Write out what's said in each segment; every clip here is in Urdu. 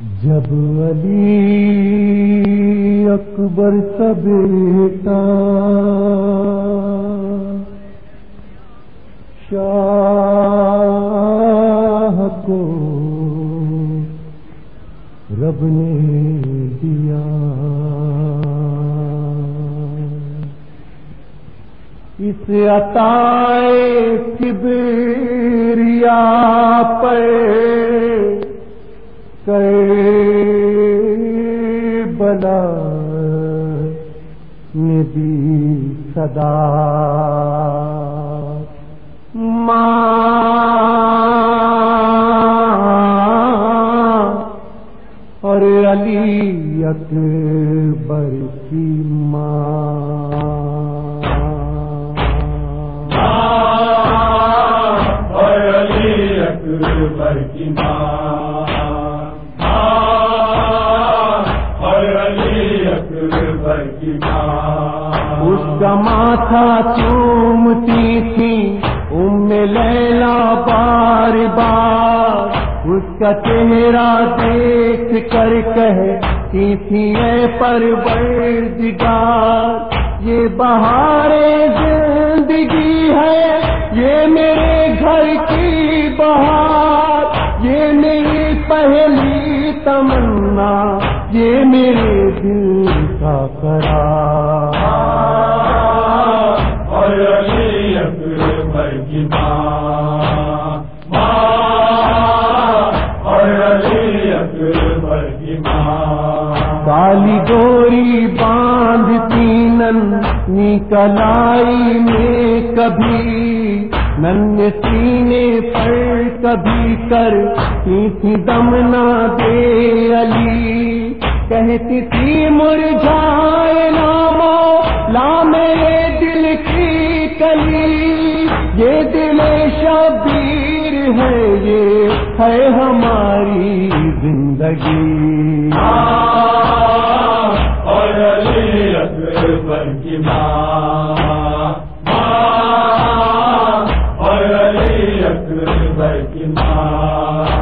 جب علی اکبر سب بیٹا شاہ کو رب نے دیا۔ اس عطائے کبریا پر بلا ندی صدا ماں اور علی اکبر کی ماں اور علی اکبر کی ماں اس کا ماتھا چومتی تھی، ام لیلا بار بار۔ اس کا چہرہ دیکھ کر کہتی تھی، اے پروردگار، یہ بہار زندگی ہے، یہ میرے گھر کی بہار۔ یہ میری پہلی تمنا، یہ میرے کا قرار۔ اور علی اکبر کی ماں۔ ماں اور علی اکبر کی ماں۔ کالی گوری باندھتی نن کلائی میں کبھی نن سینے پر کبھی کر دم نہ دے علی۔ کہتی تھی مرجھائے نامو لا میرے دل کی کلی۔ یہ دل شبیر ہے، یہ ہے ہماری زندگی۔ اور علی اکبر کی ماں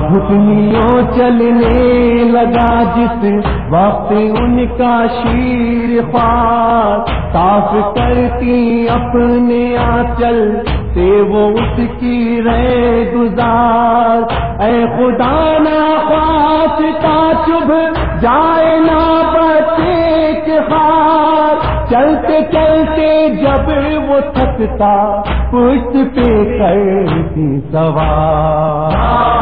گھٹنیوں چلنے لگا جس وقت ان کا شیر خوار صاف کرتی اپنے آچل سے وہ اس کی رے گزار۔ اے خدا نہ خواصتا چبھ جائے نہ بچے کے خار چلتے چلتے جب وہ تھکتا پشت پہ کرتی سوار۔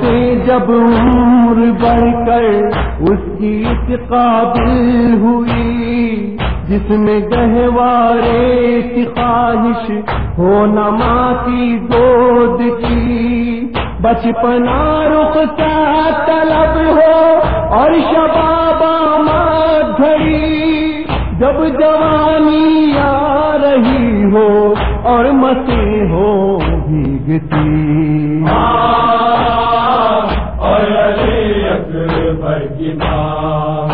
سے جب عمر بڑھ کر اس کی قابل ہوئی، جس میں گہوارے کی خواہش ہو نما کی گود کی۔ بچپنا رخ کا طلب ہو اور شبابا مات گھڑی جب جوانی آ رہی ہو اور مسیح ہو بھیگتی اور علی اکبر کی ماں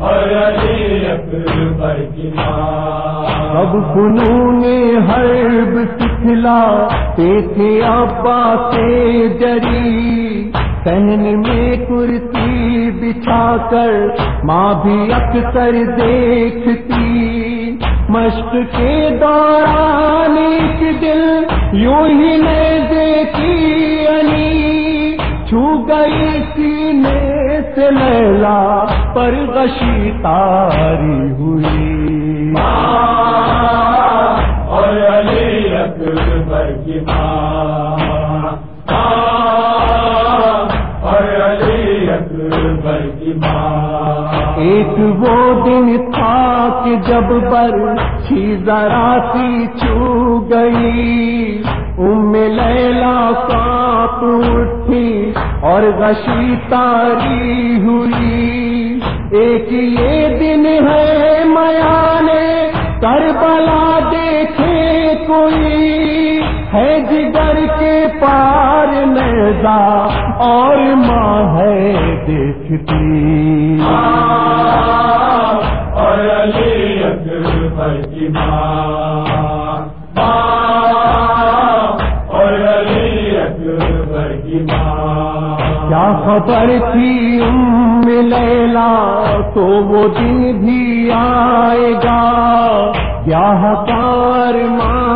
اور علی اکبر کی ماں اب فنون حرب سکھلا تھے ابا سے جری سہن میں کرسی بچھا کر ماں بھی اکثر دیکھتی۔ مشق کے دوران ایک دل یوں ہی نہیں دیکھی علی۔ چھو گئی سینے سے لیلا پر غشی تاری ہوئی۔ اور علی اکبر کی ماں ایک وہ دن تھا کہ جب بر ذرا سی چھو گئی۔ ام لیلا کانپ اٹھی اور غشی تاری ہوئی۔ ایک یہ دن ہے میانے کربلا دیکھے کوئی۔ ہے جگر کے پار لیزا اور ماں ہے دیکھتی۔ اور علی اکبر کی ماں کیا خبر تھی ام لیلا؟ تو وہ دن بھی آئے گا۔ یا ہار ماں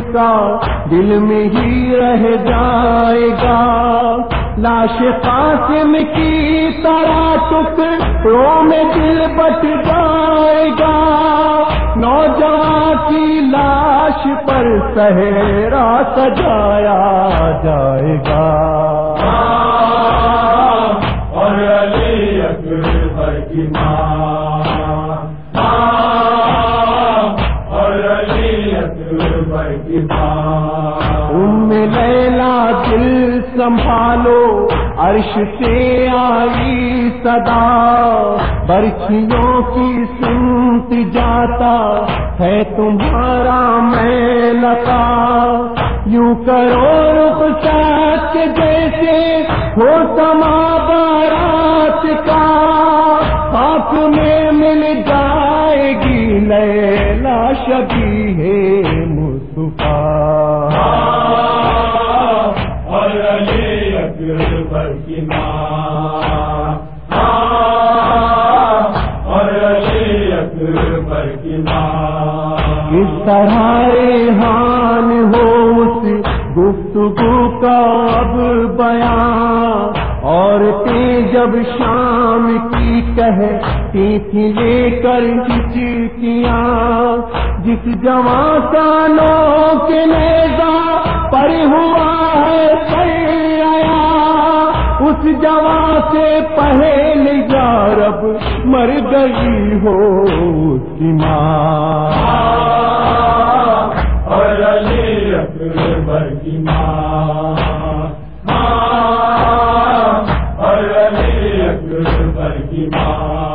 کا دل میں ہی رہ جائے گا۔ لاش قاسم کی طرح ٹکڑوں میں دل بٹ جائے گا۔ نوجوان کی لاش پر سہرا سجایا جائے گا۔ اور علی اکبر کی ماں ام لیلا دل سنبھالو عرش سے آئی صدا برکھیوں کی سنت جاتا ہے تمہارا میں لتا یوں کرو رخ سچ جیسے ہو سما بارات کا ہاتھ میں مل جائے گی لیلا شبی ہے مصطفیٰ؟ کی ماں اور اکبر کی ماں اس طرح ریحان ہو اس گفتگو کا اب بیان؟ اور جب شام کہتی تھی لے کر ہچکیاں جس جوان سانوں کے نیزا پر ہوا ہے سیا اس جوان سے پہل یارب مر گئی ہو اس کی ماں۔ اور علی اکبر کی ماں۔ پر کی ماں